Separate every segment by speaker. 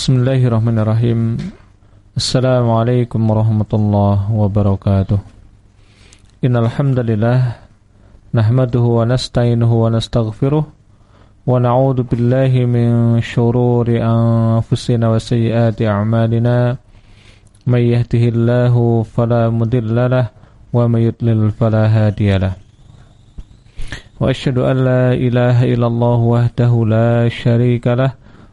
Speaker 1: Bismillahirrahmanirrahim Assalamualaikum warahmatullahi wabarakatuh Innal hamdalillah nahmaduhu wa nasta'inuhu wa nastaghfiruh wa na'udzu billahi min shururi anfusina wa sayyiati a'malina may yahdihillahu fala mudilla lahu wa may yudlil fala hadiya lahu وأشهد أن لا إله إلا الله وحده لا شريك له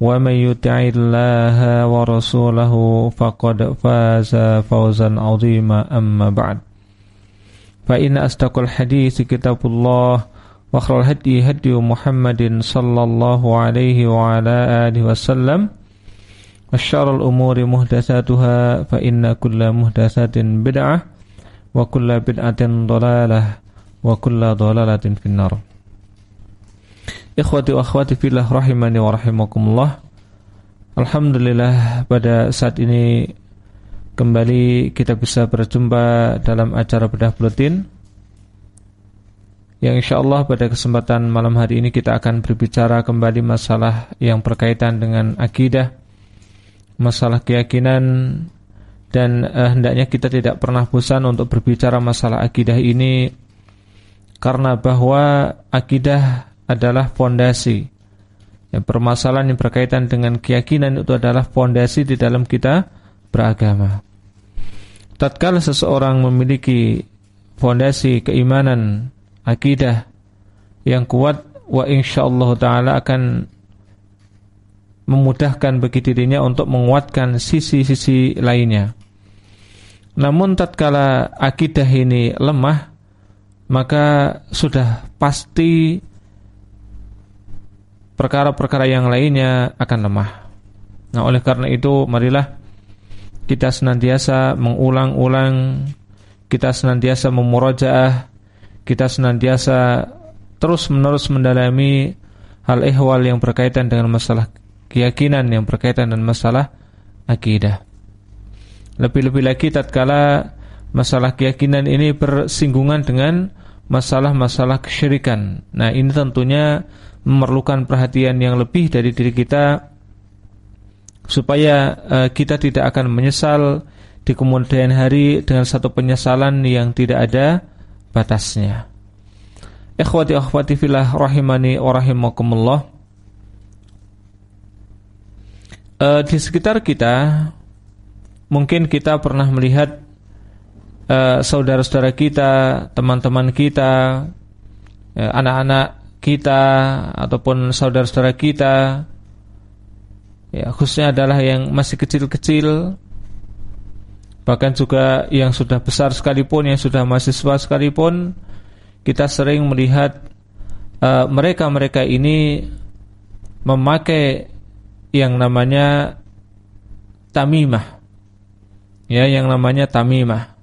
Speaker 1: ومن يطع الله ورسوله فقد فاز فوزا عظيما. أما بعد. فإن أصدق الحديث كتاب الله وخير الهدي هدي محمد صلى الله عليه وعلى آله وسلم. وشر الأمور محدثاتها فإن كل محدثات بدعة وكل بدعة ضلالة وكل ضلالة في النار. Ikhwati wa akhwati fillah rahimani wa rahimakumullah. Alhamdulillah pada saat ini kembali kita bisa berjumpa dalam acara bedah buletin. Yang insya Allah pada kesempatan malam hari ini kita akan berbicara kembali masalah yang berkaitan dengan akidah masalah keyakinan dan uh, hendaknya kita tidak pernah bosan untuk berbicara masalah akidah ini karena bahwa akidah adalah fondasi. Yang permasalahan yang berkaitan dengan keyakinan itu adalah fondasi di dalam kita beragama. Tatkala seseorang memiliki fondasi keimanan, akidah yang kuat, wa insyaallah taala akan memudahkan bagi dirinya untuk menguatkan sisi-sisi lainnya. Namun tatkala akidah ini lemah, maka sudah pasti perkara-perkara yang lainnya akan lemah. Nah, oleh karena itu marilah kita senantiasa mengulang-ulang, kita senantiasa memurajaah, kita senantiasa terus-menerus mendalami hal ehwal yang berkaitan dengan masalah keyakinan yang berkaitan dengan masalah akidah. Lebih-lebih lagi tatkala masalah keyakinan ini bersinggungan dengan masalah-masalah kesyirikan. Nah, ini tentunya memerlukan perhatian yang lebih dari diri kita supaya uh, kita tidak akan menyesal di kemudian hari dengan satu penyesalan yang tidak ada batasnya. Ikhwati akhwati fillah rahimani wa rahimakumullah. Uh, di sekitar kita mungkin kita pernah melihat uh, saudara-saudara kita, teman-teman kita, anak-anak kita ataupun saudara-saudara kita ya khususnya adalah yang masih kecil-kecil bahkan juga yang sudah besar sekalipun yang sudah mahasiswa sekalipun kita sering melihat uh, mereka-mereka uh, ini memakai yang namanya tamimah. Ya yang namanya tamimah.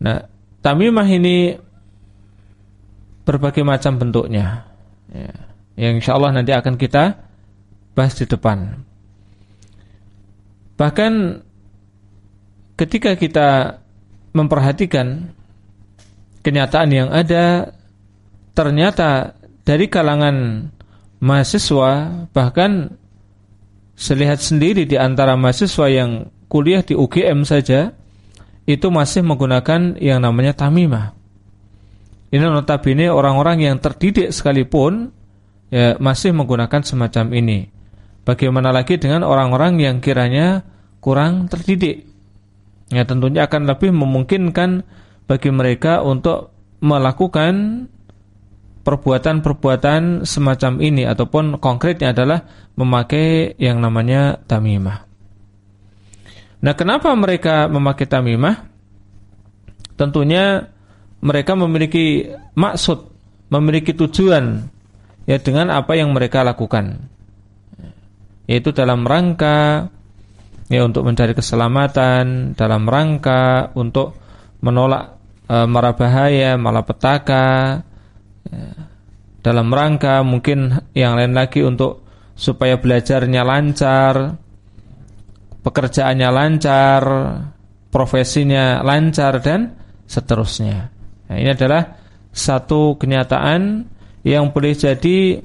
Speaker 1: Nah tamimah ini berbagai macam bentuknya. Ya. Yang insya Allah nanti akan kita bahas di depan. Bahkan ketika kita memperhatikan kenyataan yang ada, ternyata dari kalangan mahasiswa bahkan selihat sendiri di antara mahasiswa yang kuliah di UGM saja itu masih menggunakan yang namanya tamimah. Ini notabene orang-orang yang terdidik sekalipun ya masih menggunakan semacam ini. Bagaimana lagi dengan orang-orang yang kiranya kurang terdidik? Ya tentunya akan lebih memungkinkan bagi mereka untuk melakukan perbuatan-perbuatan semacam ini ataupun konkretnya adalah memakai yang namanya tamimah. Nah, kenapa mereka memakai tamimah? Tentunya mereka memiliki maksud, memiliki tujuan ya dengan apa yang mereka lakukan. Yaitu dalam rangka ya untuk mencari keselamatan, dalam rangka untuk menolak e, mara bahaya, malapetaka, ya, dalam rangka mungkin yang lain lagi untuk supaya belajarnya lancar, pekerjaannya lancar, profesinya lancar dan seterusnya. Nah, ini adalah satu kenyataan yang boleh jadi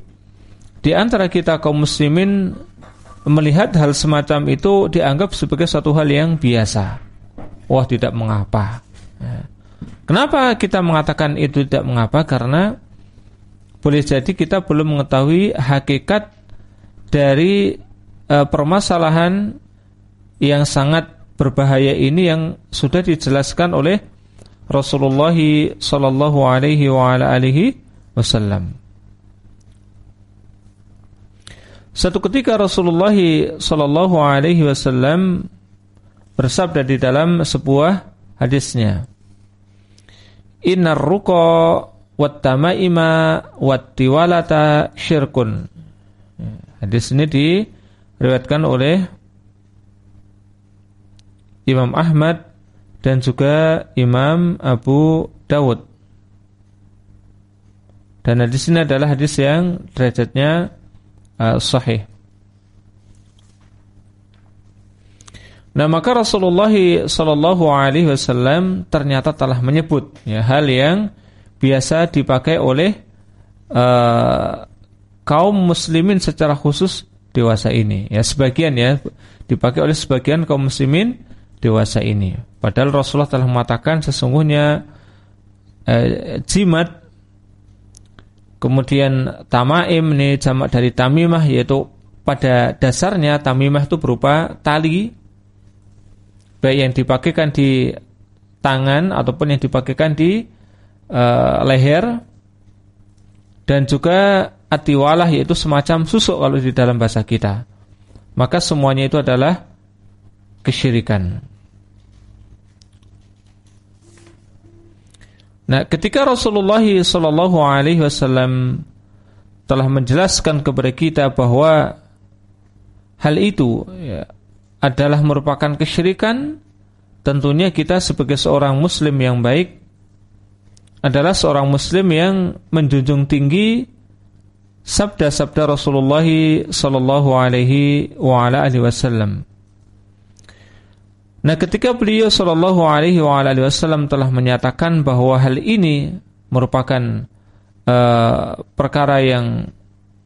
Speaker 1: di antara kita kaum muslimin melihat hal semacam itu dianggap sebagai satu hal yang biasa. Wah, tidak mengapa. Nah, kenapa kita mengatakan itu tidak mengapa? Karena boleh jadi kita belum mengetahui hakikat dari uh, permasalahan yang sangat berbahaya ini yang sudah dijelaskan oleh Rasulullah sallallahu alaihi wa ala alihi wasallam. Satu ketika Rasulullah sallallahu alaihi wasallam bersabda di dalam sebuah hadisnya. Innar ruqa wat tamaima wat tiwalata syirkun. Hadis ini diriwayatkan oleh Imam Ahmad dan juga Imam Abu Dawud. Dan hadis ini adalah hadis yang derajatnya uh, sahih. Nah maka Rasulullah Sallallahu Alaihi Wasallam ternyata telah menyebut ya, hal yang biasa dipakai oleh uh, kaum muslimin secara khusus dewasa ini. Ya sebagian ya dipakai oleh sebagian kaum muslimin dewasa ini. Padahal Rasulullah telah mengatakan sesungguhnya eh, jimat kemudian tamaim ini jamak dari tamimah yaitu pada dasarnya tamimah itu berupa tali baik yang dipakaikan di tangan ataupun yang dipakaikan di uh, leher dan juga atiwalah yaitu semacam susuk kalau di dalam bahasa kita. Maka semuanya itu adalah kesyirikan. Nah, ketika Rasulullah Shallallahu Alaihi Wasallam telah menjelaskan kepada kita bahwa hal itu ya, adalah merupakan kesyirikan, tentunya kita sebagai seorang Muslim yang baik adalah seorang Muslim yang menjunjung tinggi sabda-sabda Rasulullah Shallallahu Alaihi Wasallam. Nah, ketika beliau Shallallahu Alaihi Wasallam telah menyatakan bahwa hal ini merupakan uh, perkara yang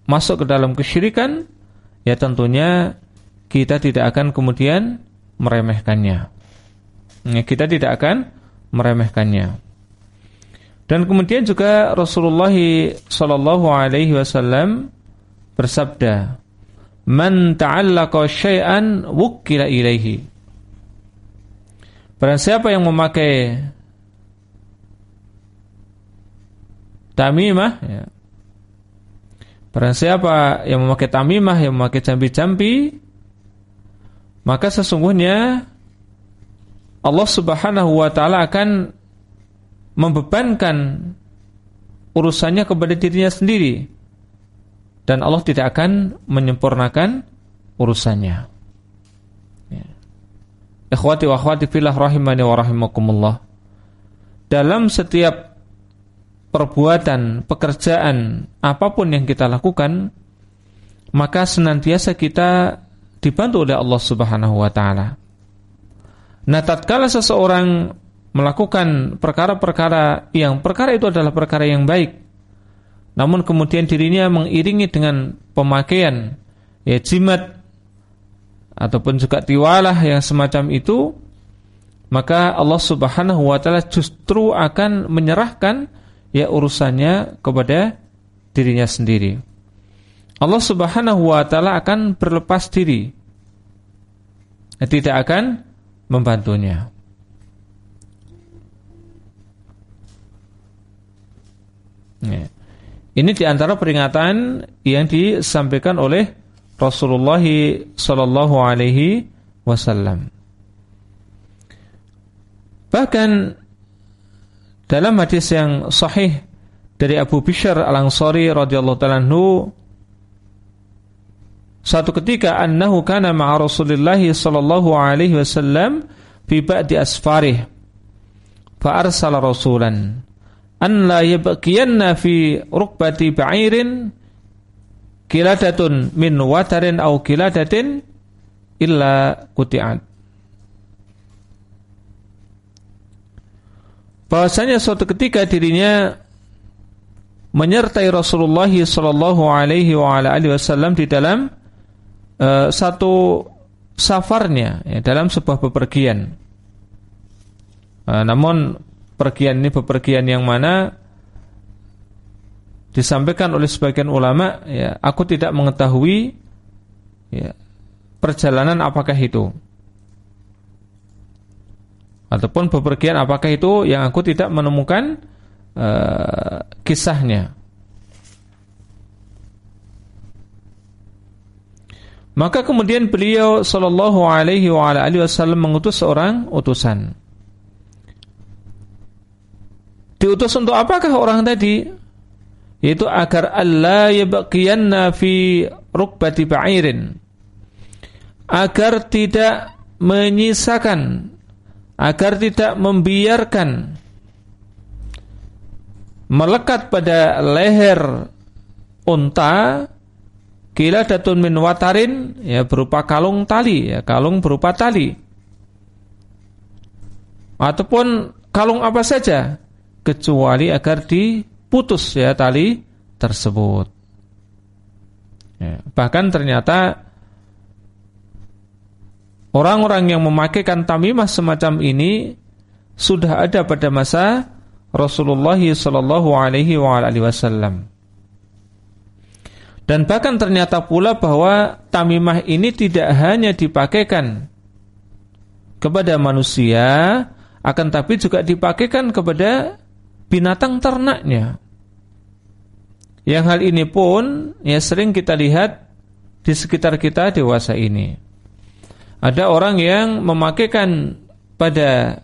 Speaker 1: masuk ke dalam kesyirikan, ya tentunya kita tidak akan kemudian meremehkannya. Ya, kita tidak akan meremehkannya. Dan kemudian juga Rasulullah Shallallahu Alaihi Wasallam bersabda, "Man ta'allaqa syai'an wukila ilaihi." Barang siapa yang memakai tamimah ya. Siapa yang memakai tamimah yang memakai jambi-jambi maka sesungguhnya Allah Subhanahu wa taala akan membebankan urusannya kepada dirinya sendiri dan Allah tidak akan menyempurnakan urusannya. Ikhwati wa akhwati fillah rahimani wa rahimakumullah. Dalam setiap perbuatan, pekerjaan, apa pun yang kita lakukan, maka senantiasa kita dibantu oleh Allah Subhanahu wa taala. Nah, tatkala seseorang melakukan perkara-perkara yang perkara itu adalah perkara yang baik, namun kemudian dirinya mengiringi dengan pemakaian ya jimat ataupun juga tiwalah yang semacam itu maka Allah Subhanahu wa taala justru akan menyerahkan ya urusannya kepada dirinya sendiri. Allah Subhanahu wa taala akan berlepas diri. Ya, tidak akan membantunya. Ya. Ini di antara peringatan yang disampaikan oleh Rasulullah Sallallahu Alaihi Wasallam. Bahkan dalam hadis yang sahih dari Abu Bishr Al-Ansari radhiyallahu taala satu ketika annahu kana ma'a Rasulillah sallallahu alaihi wasallam fi ba'di asfarih fa arsala rasulan an la yabqiyanna fi rukbati ba'irin kiladatun min watarin au kiladatin illa kuti'at bahwasanya suatu ketika dirinya menyertai Rasulullah sallallahu alaihi wasallam di dalam uh, satu safarnya ya, dalam sebuah bepergian. Uh, namun pergian ini bepergian yang mana disampaikan oleh sebagian ulama ya aku tidak mengetahui ya perjalanan apakah itu ataupun bepergian apakah itu yang aku tidak menemukan uh, kisahnya Maka kemudian beliau sallallahu alaihi wa alihi wasallam mengutus seorang utusan. Diutus untuk apakah orang tadi? Yaitu agar Allah yabqiyanna fi rukbati ba'irin. Agar tidak menyisakan agar tidak membiarkan melekat pada leher unta datun min watarin ya berupa kalung tali ya kalung berupa tali ataupun kalung apa saja kecuali agar diputus ya tali tersebut. Ya, bahkan ternyata orang-orang yang memakaikan tamimah semacam ini sudah ada pada masa Rasulullah sallallahu alaihi wasallam. Dan bahkan ternyata pula bahwa tamimah ini tidak hanya dipakaikan kepada manusia, akan tapi juga dipakaikan kepada binatang ternaknya. Yang hal ini pun ya sering kita lihat di sekitar kita dewasa ini. Ada orang yang memakaikan pada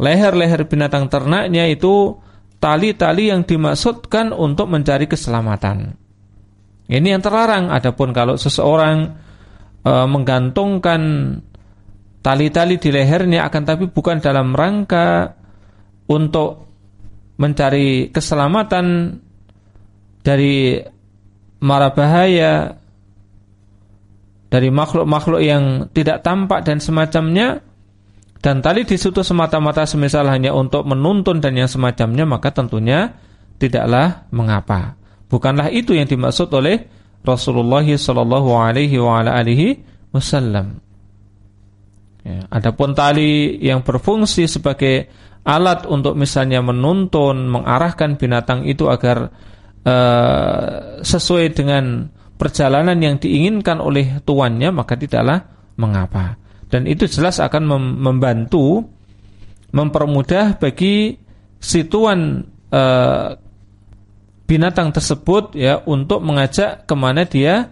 Speaker 1: leher-leher binatang ternaknya itu tali-tali yang dimaksudkan untuk mencari keselamatan. Ini yang terlarang. Adapun kalau seseorang e, menggantungkan tali-tali di lehernya akan tapi bukan dalam rangka untuk mencari keselamatan dari mara bahaya dari makhluk-makhluk yang tidak tampak dan semacamnya dan tali di situ semata-mata semisal hanya untuk menuntun dan yang semacamnya maka tentunya tidaklah mengapa. Bukanlah itu yang dimaksud oleh Rasulullah sallallahu alaihi wasallam. Ya, adapun tali yang berfungsi sebagai alat untuk misalnya menuntun, mengarahkan binatang itu agar uh, sesuai dengan perjalanan yang diinginkan oleh tuannya, maka tidaklah mengapa. Dan itu jelas akan mem membantu mempermudah bagi si tuan uh, binatang tersebut ya untuk mengajak ke mana dia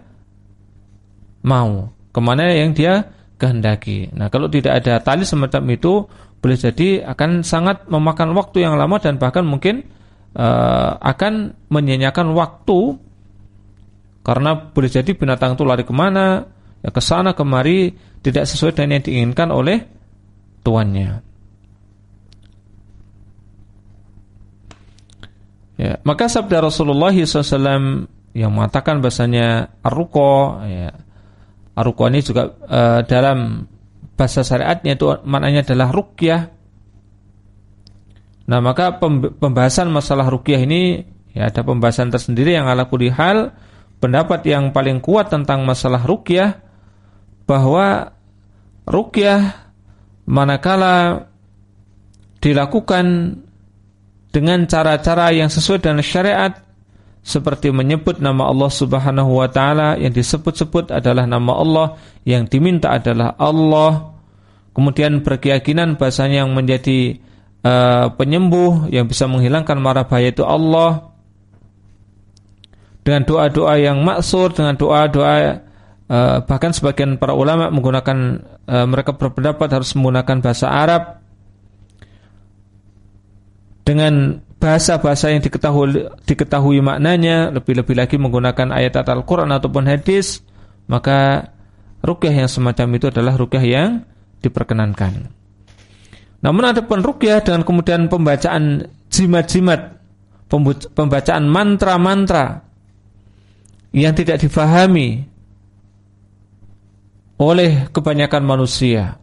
Speaker 1: mau, ke mana yang dia kehendaki. Nah kalau tidak ada tali semacam itu boleh jadi akan sangat memakan waktu yang lama dan bahkan mungkin uh, akan menyanyiakan waktu karena boleh jadi binatang itu lari ke mana, ya ke sana kemari tidak sesuai dengan yang diinginkan oleh tuannya. Ya, maka sabda Rasulullah SAW yang mengatakan bahasanya arruko, ya, arruko ini juga uh, dalam bahasa syariatnya itu maknanya adalah rukyah. Nah maka pembahasan masalah rukyah ini ya ada pembahasan tersendiri yang ala hal pendapat yang paling kuat tentang masalah rukyah bahwa rukyah manakala dilakukan dengan cara-cara yang sesuai dengan syariat seperti menyebut nama Allah Subhanahu wa taala yang disebut-sebut adalah nama Allah yang diminta adalah Allah. Kemudian berkeyakinan bahasanya yang menjadi uh, penyembuh yang bisa menghilangkan mara bahaya itu Allah. Dengan doa-doa yang maksur, dengan doa-doa uh, bahkan sebagian para ulama menggunakan uh, mereka berpendapat harus menggunakan bahasa Arab. Dengan bahasa-bahasa yang diketahui diketahui maknanya, lebih-lebih lagi menggunakan ayat Al-Qur'an ataupun hadis, maka rukyah yang semacam itu adalah rukyah yang diperkenankan. Namun ada pun rukyah dengan kemudian pembacaan jimat-jimat, pembacaan mantra-mantra yang tidak difahami oleh kebanyakan manusia.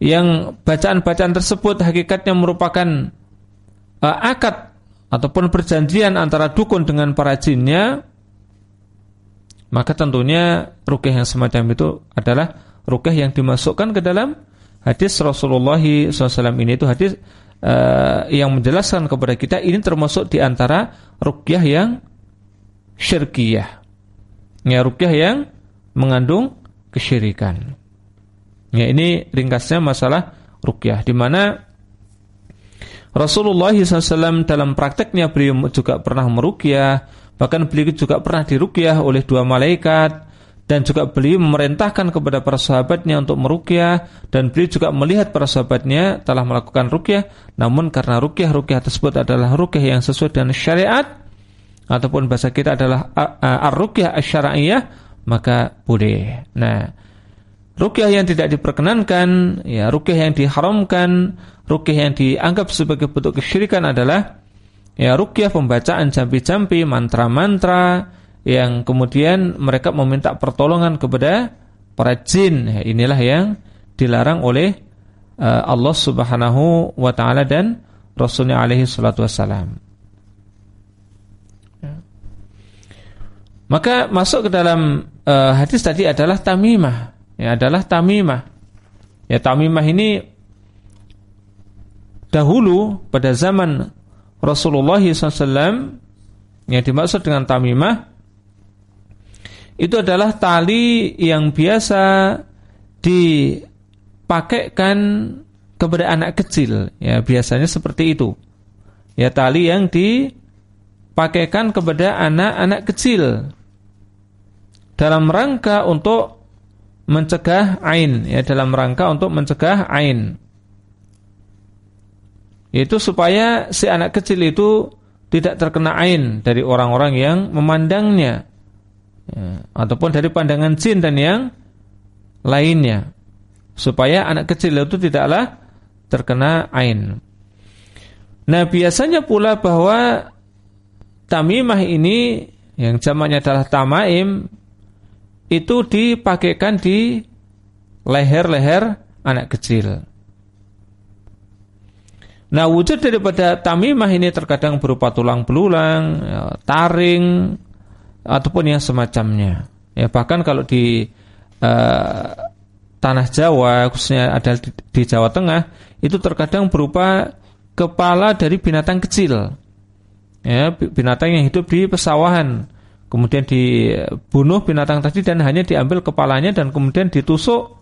Speaker 1: Yang bacaan-bacaan tersebut hakikatnya merupakan uh, akad ataupun perjanjian antara dukun dengan para jinnya, maka tentunya rukyah yang semacam itu adalah rukyah yang dimasukkan ke dalam hadis Rasulullah SAW ini itu hadis uh, yang menjelaskan kepada kita ini termasuk di antara rukyah yang syirkiyah. Ya rukyah yang mengandung kesyirikan. Ya ini ringkasnya masalah rukyah di mana Rasulullah SAW dalam prakteknya beliau juga pernah merukyah, bahkan beliau juga pernah dirukyah oleh dua malaikat dan juga beliau memerintahkan kepada para sahabatnya untuk merukyah dan beliau juga melihat para sahabatnya telah melakukan rukyah namun karena rukyah-rukyah tersebut adalah rukyah yang sesuai dengan syariat ataupun bahasa kita adalah ar-rukyah asy-syar'iyyah maka boleh. Nah, rukyah yang tidak diperkenankan, ya rukyah yang diharamkan, rukyah yang dianggap sebagai bentuk kesyirikan adalah ya rukyah pembacaan jampi-jampi, mantra-mantra yang kemudian mereka meminta pertolongan kepada para jin. Ya, inilah yang dilarang oleh uh, Allah Subhanahu wa taala dan Rasulnya alaihi salatu wassalam. Maka masuk ke dalam uh, hadis tadi adalah tamimah. Ya, adalah tamimah. Ya, tamimah ini dahulu pada zaman Rasulullah SAW yang dimaksud dengan tamimah itu adalah tali yang biasa dipakaikan kepada anak kecil. Ya biasanya seperti itu. Ya tali yang di pakaikan kepada anak-anak kecil. Dalam rangka untuk mencegah ain ya dalam rangka untuk mencegah ain yaitu supaya si anak kecil itu tidak terkena ain dari orang-orang yang memandangnya ya, ataupun dari pandangan jin dan yang lainnya supaya anak kecil itu tidaklah terkena ain. Nah biasanya pula bahwa tamimah ini yang zamannya adalah tamaim itu dipakaikan di leher-leher anak kecil. Nah wujud daripada tamimah ini terkadang berupa tulang belulang, ya, taring, ataupun yang semacamnya. Ya bahkan kalau di uh, tanah Jawa, khususnya ada di, di Jawa Tengah, itu terkadang berupa kepala dari binatang kecil ya binatang yang hidup di pesawahan kemudian dibunuh binatang tadi dan hanya diambil kepalanya dan kemudian ditusuk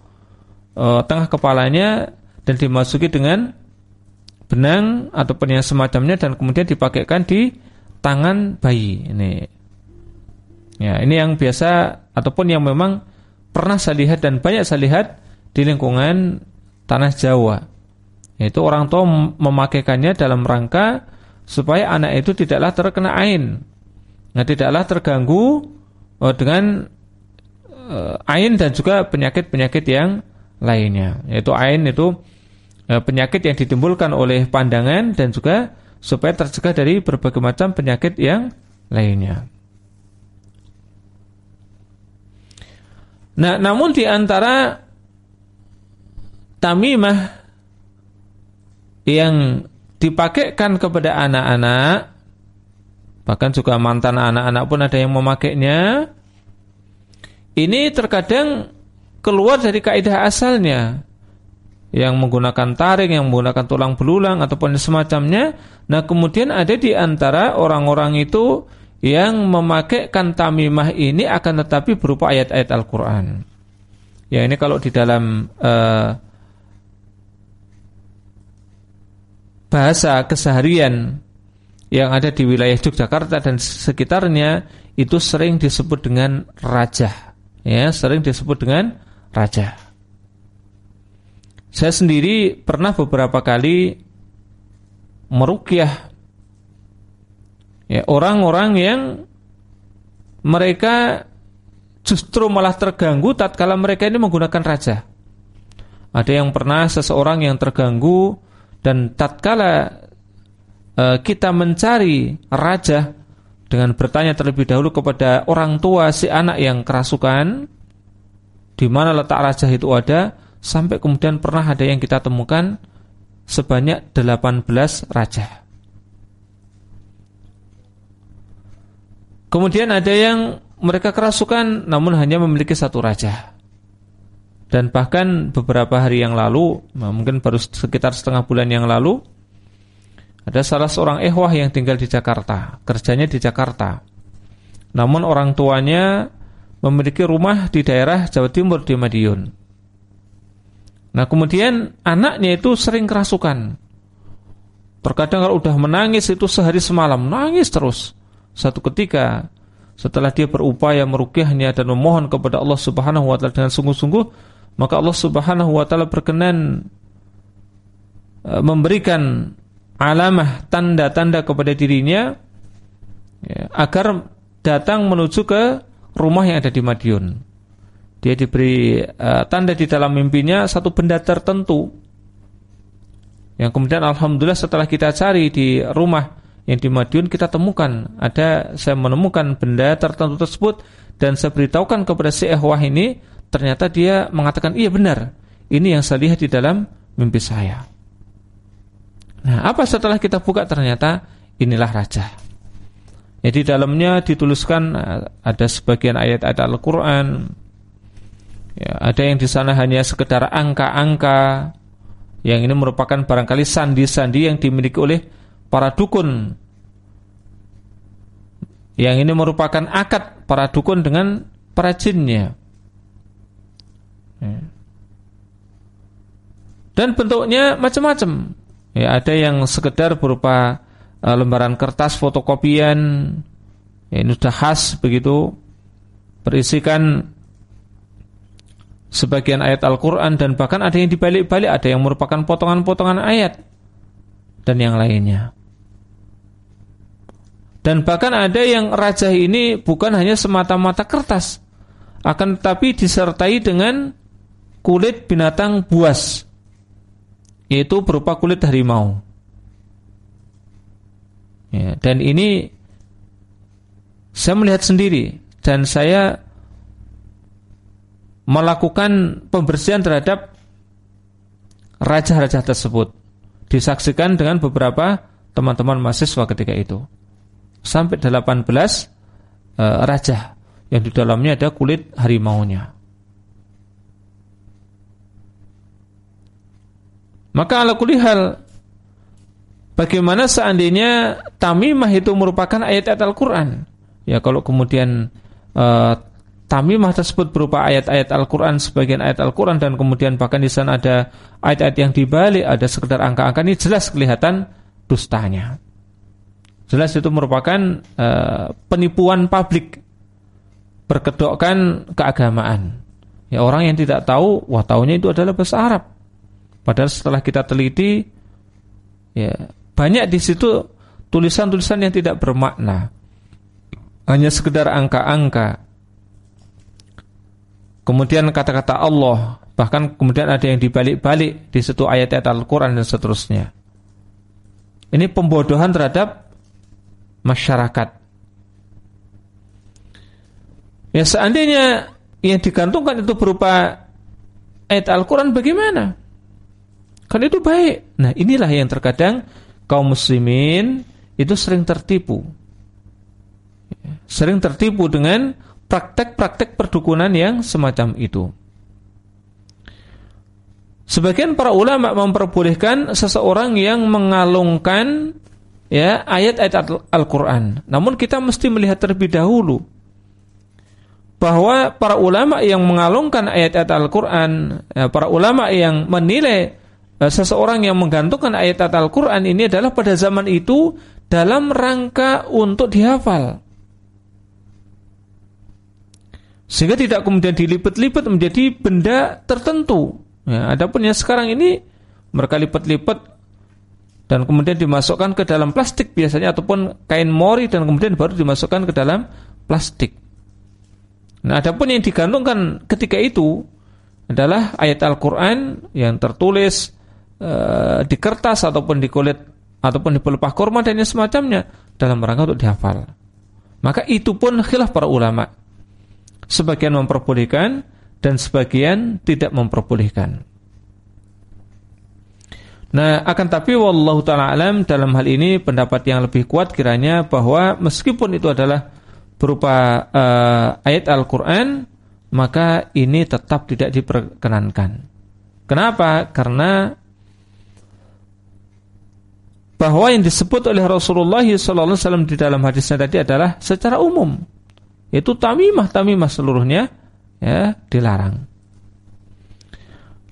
Speaker 1: uh, tengah kepalanya dan dimasuki dengan benang ataupun yang semacamnya dan kemudian dipakaikan di tangan bayi ini ya ini yang biasa ataupun yang memang pernah saya lihat dan banyak saya lihat di lingkungan tanah Jawa yaitu orang tua memakaikannya dalam rangka supaya anak itu tidaklah terkena ain. Nah, tidaklah terganggu uh, dengan uh, ain dan juga penyakit-penyakit yang lainnya. Yaitu ain itu uh, penyakit yang ditimbulkan oleh pandangan dan juga supaya tercegah dari berbagai macam penyakit yang lainnya. Nah, namun di antara tamimah yang dipakaikan kepada anak-anak bahkan juga mantan anak-anak pun ada yang memakainya ini terkadang keluar dari kaidah asalnya yang menggunakan taring, yang menggunakan tulang belulang ataupun semacamnya. Nah, kemudian ada di antara orang-orang itu yang memakaikan tamimah ini akan tetapi berupa ayat-ayat Al-Qur'an. Ya, ini kalau di dalam uh, bahasa keseharian yang ada di wilayah Yogyakarta dan sekitarnya itu sering disebut dengan raja. Ya, sering disebut dengan raja. Saya sendiri pernah beberapa kali merukyah ya orang-orang yang mereka justru malah terganggu tatkala mereka ini menggunakan raja. Ada yang pernah seseorang yang terganggu dan tatkala kita mencari raja dengan bertanya terlebih dahulu kepada orang tua si anak yang kerasukan di mana letak raja itu ada sampai kemudian pernah ada yang kita temukan sebanyak 18 raja. Kemudian ada yang mereka kerasukan namun hanya memiliki satu raja. Dan bahkan beberapa hari yang lalu, mungkin baru sekitar setengah bulan yang lalu, ada salah seorang ehwah yang tinggal di Jakarta, kerjanya di Jakarta. Namun orang tuanya memiliki rumah di daerah Jawa Timur di Madiun. Nah kemudian anaknya itu sering kerasukan. Terkadang kalau udah menangis itu sehari semalam, nangis terus. Satu ketika setelah dia berupaya merukyahnya dan memohon kepada Allah Subhanahu wa taala dengan sungguh-sungguh, maka Allah Subhanahu wa taala berkenan e, memberikan alamah tanda-tanda kepada dirinya ya, agar datang menuju ke rumah yang ada di Madiun. Dia diberi uh, tanda di dalam mimpinya satu benda tertentu. Yang kemudian alhamdulillah setelah kita cari di rumah yang di Madiun kita temukan ada saya menemukan benda tertentu tersebut dan saya beritahukan kepada si ehwah ini ternyata dia mengatakan iya benar ini yang saya lihat di dalam mimpi saya nah apa setelah kita buka ternyata inilah raja? Jadi ya, dalamnya dituliskan eh, ada sebagian ayat-ayat Al-Quran. Ya, ada yang di sana hanya sekedar angka-angka. Yang ini merupakan barangkali sandi-sandi yang dimiliki oleh para dukun. Yang ini merupakan akad para dukun dengan para jinnya Ya. Dan bentuknya macam-macam. Ya, ada yang sekedar berupa uh, lembaran kertas fotokopian. Ya, ini sudah khas begitu. Berisikan sebagian ayat Al-Quran dan bahkan ada yang dibalik-balik, ada yang merupakan potongan-potongan ayat dan yang lainnya. Dan bahkan ada yang raja ini bukan hanya semata-mata kertas, akan tetapi disertai dengan kulit binatang buas yaitu berupa kulit harimau. Ya, dan ini saya melihat sendiri dan saya melakukan pembersihan terhadap raja-raja tersebut. Disaksikan dengan beberapa teman-teman mahasiswa ketika itu. Sampai 18 uh, eh, raja yang di dalamnya ada kulit harimaunya. Maka ala kulihal Bagaimana seandainya tamimah itu merupakan ayat-ayat Al-Quran? Ya kalau kemudian uh, Tamimah tersebut berupa ayat-ayat Al-Quran Sebagian ayat Al-Quran Dan kemudian bahkan di sana ada ayat-ayat yang dibalik Ada sekedar angka-angka ini jelas kelihatan dustanya. Jelas itu merupakan uh, penipuan publik Berkedokkan keagamaan. Ya orang yang tidak tahu Wah tahunya itu adalah bahasa Arab Padahal setelah kita teliti ya banyak di situ tulisan-tulisan yang tidak bermakna. Hanya sekedar angka-angka. Kemudian kata-kata Allah, bahkan kemudian ada yang dibalik-balik di situ ayat-ayat Al-Qur'an dan seterusnya. Ini pembodohan terhadap masyarakat. Ya seandainya yang digantungkan itu berupa ayat Al-Quran bagaimana? Kan itu baik. Nah inilah yang terkadang kaum muslimin itu sering tertipu. Sering tertipu dengan praktek-praktek perdukunan yang semacam itu. Sebagian para ulama memperbolehkan seseorang yang mengalungkan ya ayat-ayat Al-Qur'an. Namun kita mesti melihat terlebih dahulu bahwa para ulama yang mengalungkan ayat-ayat Al-Qur'an, ya, para ulama yang menilai seseorang yang menggantungkan ayat Al-Quran ini adalah pada zaman itu dalam rangka untuk dihafal. Sehingga tidak kemudian dilipat-lipat menjadi benda tertentu. Ya, adapun yang sekarang ini mereka lipat-lipat dan kemudian dimasukkan ke dalam plastik biasanya ataupun kain mori dan kemudian baru dimasukkan ke dalam plastik. Nah, adapun yang digantungkan ketika itu adalah ayat Al-Qur'an yang tertulis uh, di kertas ataupun di kulit ataupun di pelepah kurma dan yang semacamnya dalam rangka untuk dihafal. Maka itu pun khilaf para ulama. Sebagian memperbolehkan dan sebagian tidak memperbolehkan. Nah, akan tapi wallahu taala alam dalam hal ini pendapat yang lebih kuat kiranya bahwa meskipun itu adalah berupa uh, ayat Al-Qur'an, maka ini tetap tidak diperkenankan. Kenapa? Karena bahwa yang disebut oleh Rasulullah SAW di dalam hadisnya tadi adalah secara umum. Itu tamimah tamimah seluruhnya ya dilarang.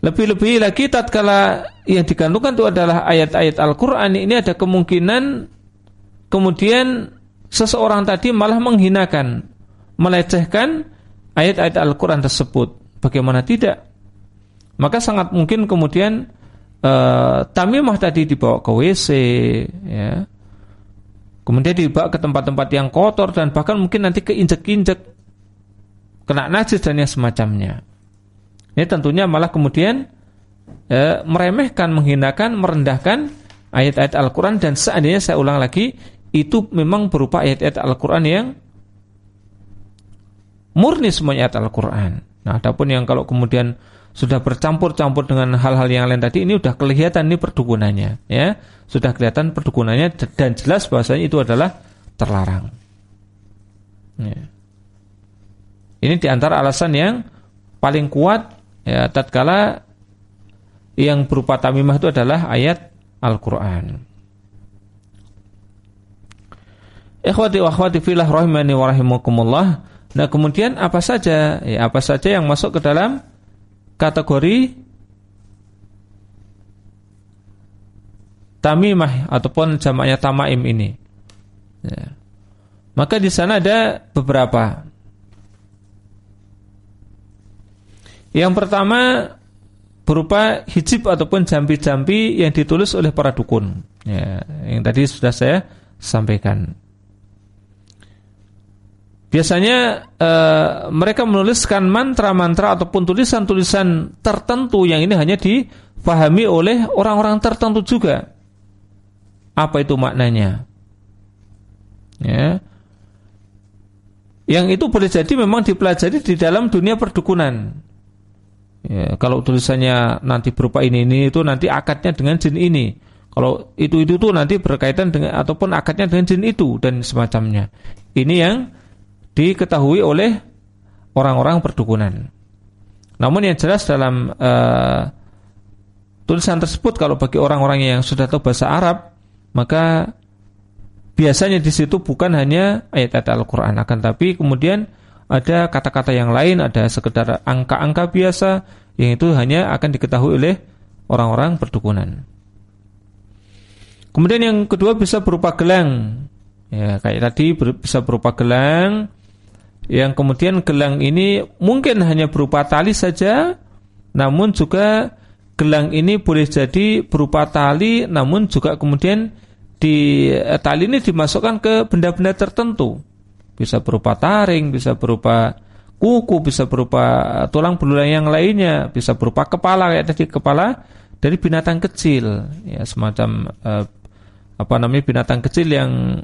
Speaker 1: Lebih-lebih lagi tatkala yang digantungkan itu adalah ayat-ayat Al-Qur'an ini ada kemungkinan kemudian seseorang tadi malah menghinakan, melecehkan ayat-ayat Al-Qur'an tersebut. Bagaimana tidak? Maka sangat mungkin kemudian uh, tamimah tadi dibawa ke WC ya. Kemudian dibawa ke tempat-tempat yang kotor dan bahkan mungkin nanti keinjek-injek kena najis dan yang semacamnya. Ini tentunya malah kemudian ya, meremehkan, menghinakan, merendahkan ayat-ayat Al-Qur'an dan seandainya saya ulang lagi itu memang berupa ayat-ayat Al-Qur'an yang murni semuanya ayat Al-Qur'an. Nah, adapun yang kalau kemudian sudah bercampur-campur dengan hal-hal yang lain tadi ini sudah kelihatan ini perdukunannya ya. Sudah kelihatan perdukunannya dan jelas bahasanya itu adalah terlarang. Ya. ini di antara alasan yang paling kuat ya tatkala yang berupa tamimah itu adalah ayat Al-Qur'an. Ikhwati wa akhwati filah rahimani wa rahimakumullah. Nah kemudian apa saja? Ya apa saja yang masuk ke dalam kategori tamimah ataupun jamaknya tamaim ini. Ya. Maka di sana ada beberapa. Yang pertama berupa hijib ataupun jampi-jampi yang ditulis oleh para dukun. Ya, yang tadi sudah saya sampaikan. Biasanya uh, mereka menuliskan mantra-mantra ataupun tulisan-tulisan tertentu yang ini hanya dipahami oleh orang-orang tertentu juga. Apa itu maknanya? Ya. Yang itu boleh jadi memang dipelajari di dalam dunia perdukunan. Ya, kalau tulisannya nanti berupa ini ini itu nanti akadnya dengan jin ini. Kalau itu itu tuh nanti berkaitan dengan ataupun akadnya dengan jin itu dan semacamnya. Ini yang diketahui oleh orang-orang perdukunan. Namun yang jelas dalam uh, tulisan tersebut kalau bagi orang-orang yang sudah tahu bahasa Arab, maka biasanya di situ bukan hanya ayat-ayat Al-Qur'an akan tapi kemudian ada kata-kata yang lain, ada sekedar angka-angka biasa yang itu hanya akan diketahui oleh orang-orang perdukunan. Kemudian yang kedua bisa berupa gelang. Ya, kayak tadi bisa berupa gelang yang kemudian gelang ini mungkin hanya berupa tali saja, namun juga gelang ini boleh jadi berupa tali, namun juga kemudian di eh, tali ini dimasukkan ke benda-benda tertentu, bisa berupa taring, bisa berupa kuku, bisa berupa tulang belulang yang lainnya, bisa berupa kepala kayak tadi kepala dari binatang kecil, ya semacam eh, apa namanya binatang kecil yang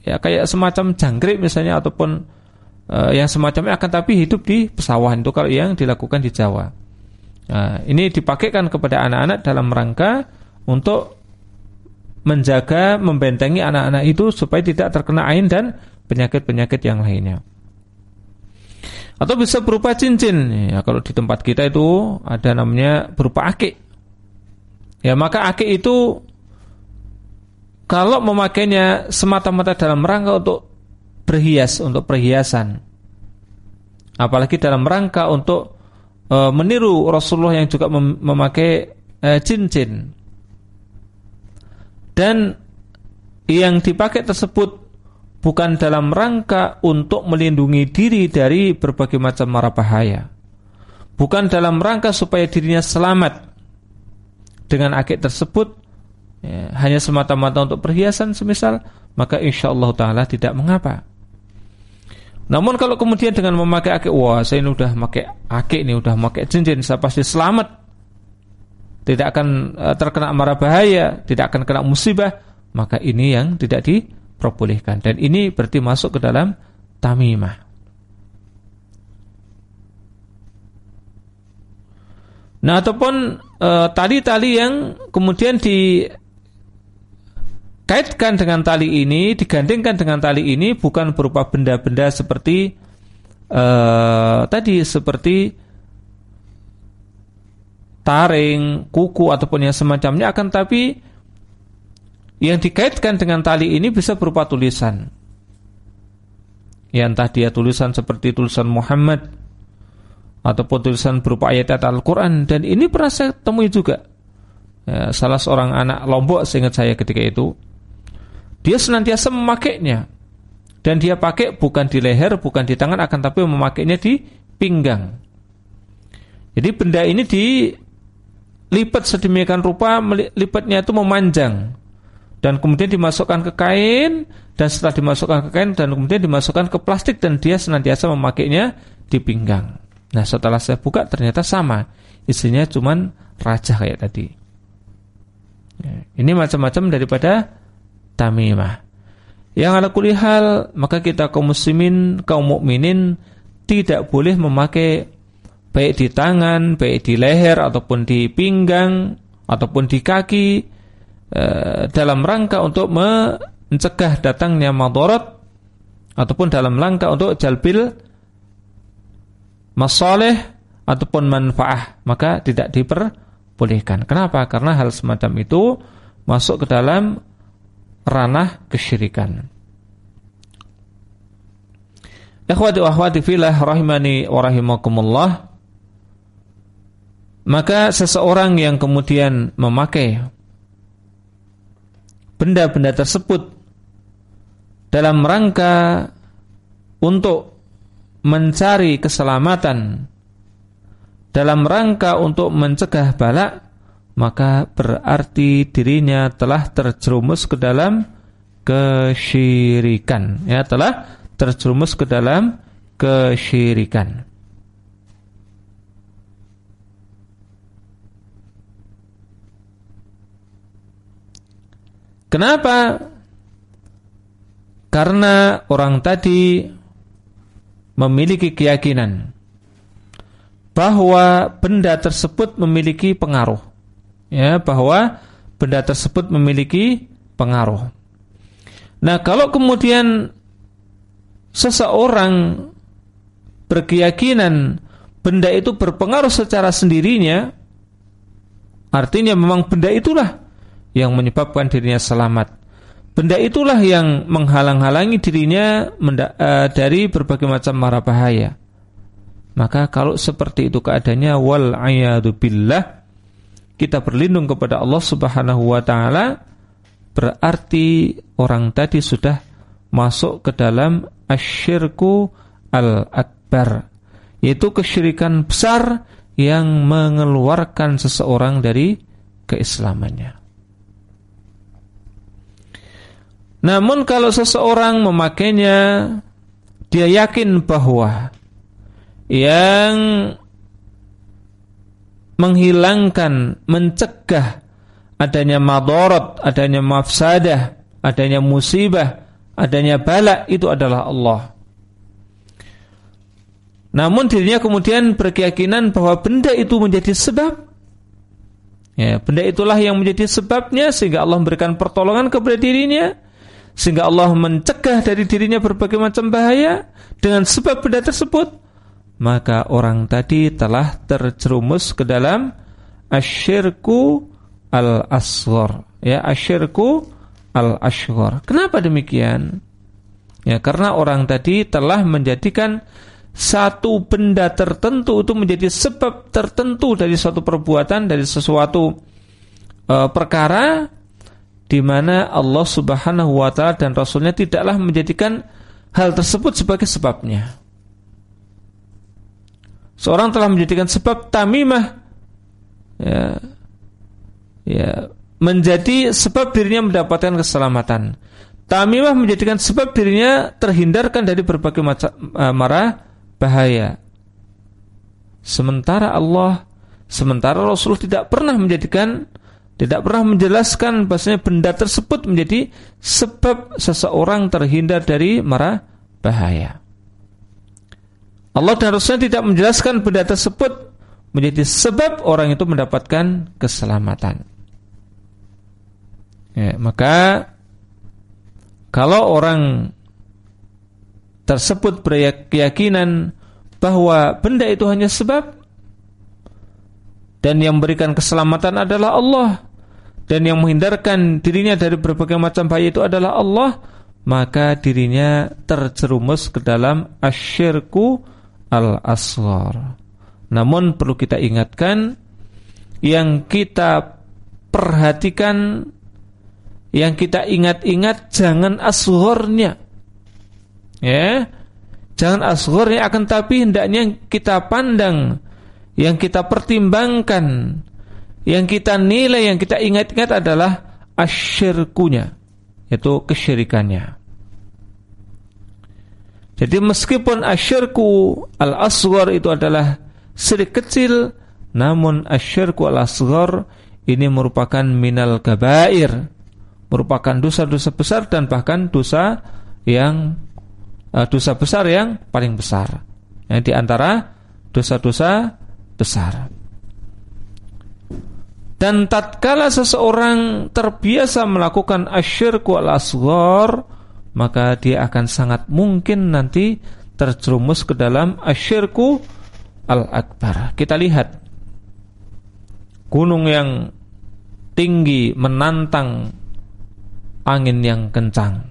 Speaker 1: ya kayak semacam jangkrik misalnya ataupun uh, yang semacamnya akan tapi hidup di pesawahan itu kalau yang dilakukan di Jawa. Nah, ini dipakaikan kepada anak-anak dalam rangka untuk menjaga, membentengi anak-anak itu supaya tidak terkena ain dan penyakit-penyakit yang lainnya. Atau bisa berupa cincin. Ya, kalau di tempat kita itu ada namanya berupa akik. Ya, maka akik itu kalau memakainya semata-mata dalam rangka untuk berhias untuk perhiasan. Apalagi dalam rangka untuk e, meniru Rasulullah yang juga mem memakai e, cincin. Dan yang dipakai tersebut bukan dalam rangka untuk melindungi diri dari berbagai macam mara bahaya. Bukan dalam rangka supaya dirinya selamat dengan akik tersebut ya, hanya semata-mata untuk perhiasan semisal maka insya Allah taala tidak mengapa. Namun kalau kemudian dengan memakai akik wah saya ini udah pakai akik ini udah pakai cincin saya pasti selamat tidak akan eh, terkena mara bahaya, tidak akan kena musibah, maka ini yang tidak diperbolehkan dan ini berarti masuk ke dalam tamimah. Nah, ataupun eh, tali-tali e, yang kemudian dikaitkan dengan tali ini, digandengkan dengan tali ini bukan berupa benda-benda seperti e, tadi seperti taring, kuku ataupun yang semacamnya akan tapi yang dikaitkan dengan tali ini bisa berupa tulisan. Ya entah dia tulisan seperti tulisan Muhammad ataupun tulisan berupa ayat-ayat Al-Qur'an dan ini pernah saya temui juga. Ya, salah seorang anak Lombok seingat saya ketika itu dia senantiasa memakainya dan dia pakai bukan di leher, bukan di tangan akan tapi memakainya di pinggang. Jadi benda ini di lipat sedemikian rupa lipatnya itu memanjang dan kemudian dimasukkan ke kain dan setelah dimasukkan ke kain dan kemudian dimasukkan ke plastik dan dia senantiasa memakainya di pinggang. Nah setelah saya buka ternyata sama isinya cuman raja kayak tadi. Ya, ini macam-macam daripada tamimah. Yang ala kulihal maka kita kaum muslimin kaum mukminin tidak boleh memakai baik di tangan, baik di leher ataupun di pinggang ataupun di kaki e, dalam rangka untuk mencegah datangnya madarat ataupun dalam rangka untuk jalbil masalih ataupun manfaah maka tidak diperbolehkan. Kenapa? Karena hal semacam itu masuk ke dalam ranah kesyirikan. Ikhwati wa akhwati fillah rahimani wa rahimakumullah. Maka seseorang yang kemudian memakai benda-benda tersebut dalam rangka untuk mencari keselamatan dalam rangka untuk mencegah balak maka berarti dirinya telah terjerumus ke dalam kesyirikan ya telah terjerumus ke dalam kesyirikan Kenapa? Karena orang tadi memiliki keyakinan bahwa benda tersebut memiliki pengaruh. Ya, bahwa benda tersebut memiliki pengaruh. Nah, kalau kemudian seseorang berkeyakinan benda itu berpengaruh secara sendirinya, artinya memang benda itulah yang menyebabkan dirinya selamat. Benda itulah yang menghalang-halangi dirinya uh, dari berbagai macam mara bahaya. Maka kalau seperti itu keadaannya wal billah kita berlindung kepada Allah Subhanahu wa taala berarti orang tadi sudah masuk ke dalam asyirku al-akbar yaitu kesyirikan besar yang mengeluarkan seseorang dari keislamannya. Namun kalau seseorang memakainya dia yakin bahwa yang menghilangkan, mencegah adanya madorot, adanya mafsadah, adanya musibah, adanya balak itu adalah Allah. Namun dirinya kemudian berkeyakinan bahwa benda itu menjadi sebab Ya, benda itulah yang menjadi sebabnya sehingga Allah memberikan pertolongan kepada dirinya sehingga Allah mencegah dari dirinya berbagai macam bahaya dengan sebab benda tersebut maka orang tadi telah terjerumus ke dalam asyirku al-asghar. Ya asyirku al-asghar. Kenapa demikian? Ya karena orang tadi telah menjadikan satu benda tertentu itu menjadi sebab tertentu dari suatu perbuatan dari sesuatu uh, perkara di mana Allah Subhanahu wa taala dan rasulnya tidaklah menjadikan hal tersebut sebagai sebabnya. Seorang telah menjadikan sebab tamimah ya, ya menjadi sebab dirinya mendapatkan keselamatan. Tamimah menjadikan sebab dirinya terhindarkan dari berbagai macam uh, marah bahaya. Sementara Allah, sementara Rasul tidak pernah menjadikan tidak pernah menjelaskan bahasanya benda tersebut menjadi sebab seseorang terhindar dari marah bahaya. Allah dan Rasulnya tidak menjelaskan benda tersebut menjadi sebab orang itu mendapatkan keselamatan. Ya, maka kalau orang tersebut berkeyakinan bahwa benda itu hanya sebab dan yang memberikan keselamatan adalah Allah dan yang menghindarkan dirinya dari berbagai macam bahaya itu adalah Allah maka dirinya terjerumus ke dalam asyirku al-asghar namun perlu kita ingatkan yang kita perhatikan yang kita ingat-ingat jangan asghornya ya jangan asghornya akan tapi hendaknya kita pandang yang kita pertimbangkan, yang kita nilai, yang kita ingat-ingat adalah asyirkunya, yaitu kesyirikannya. Jadi meskipun asyirku al-asghar itu adalah sedikit kecil, namun asyirku al-asghar ini merupakan minal gabair, merupakan dosa-dosa besar dan bahkan dosa yang uh, dosa besar yang paling besar. Yang di antara dosa-dosa besar. Dan tatkala seseorang terbiasa melakukan asyirku al-asghar, maka dia akan sangat mungkin nanti terjerumus ke dalam asyirku al-akbar. Kita lihat gunung yang tinggi menantang angin yang kencang.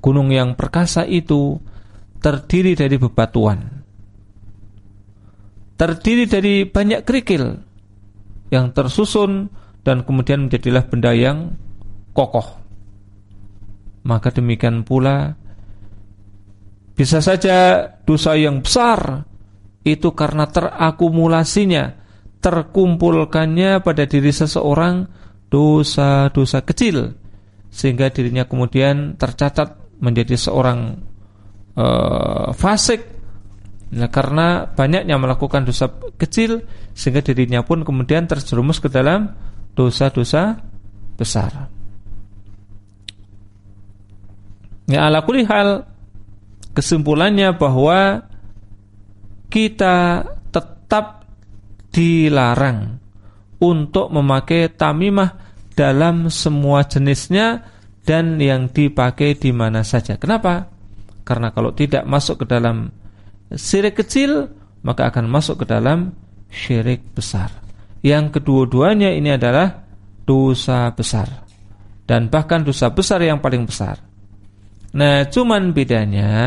Speaker 1: Gunung yang perkasa itu terdiri dari bebatuan terdiri dari banyak kerikil yang tersusun dan kemudian menjadilah benda yang kokoh. Maka demikian pula bisa saja dosa yang besar itu karena terakumulasinya, terkumpulkannya pada diri seseorang dosa-dosa kecil sehingga dirinya kemudian tercatat menjadi seorang uh, fasik Nah, karena banyaknya melakukan dosa kecil sehingga dirinya pun kemudian terjerumus ke dalam dosa-dosa besar. Ya ala kulli hal kesimpulannya bahwa kita tetap dilarang untuk memakai tamimah dalam semua jenisnya dan yang dipakai di mana saja. Kenapa? Karena kalau tidak masuk ke dalam syirik kecil maka akan masuk ke dalam syirik besar. Yang kedua-duanya ini adalah dosa besar dan bahkan dosa besar yang paling besar. Nah, cuman bedanya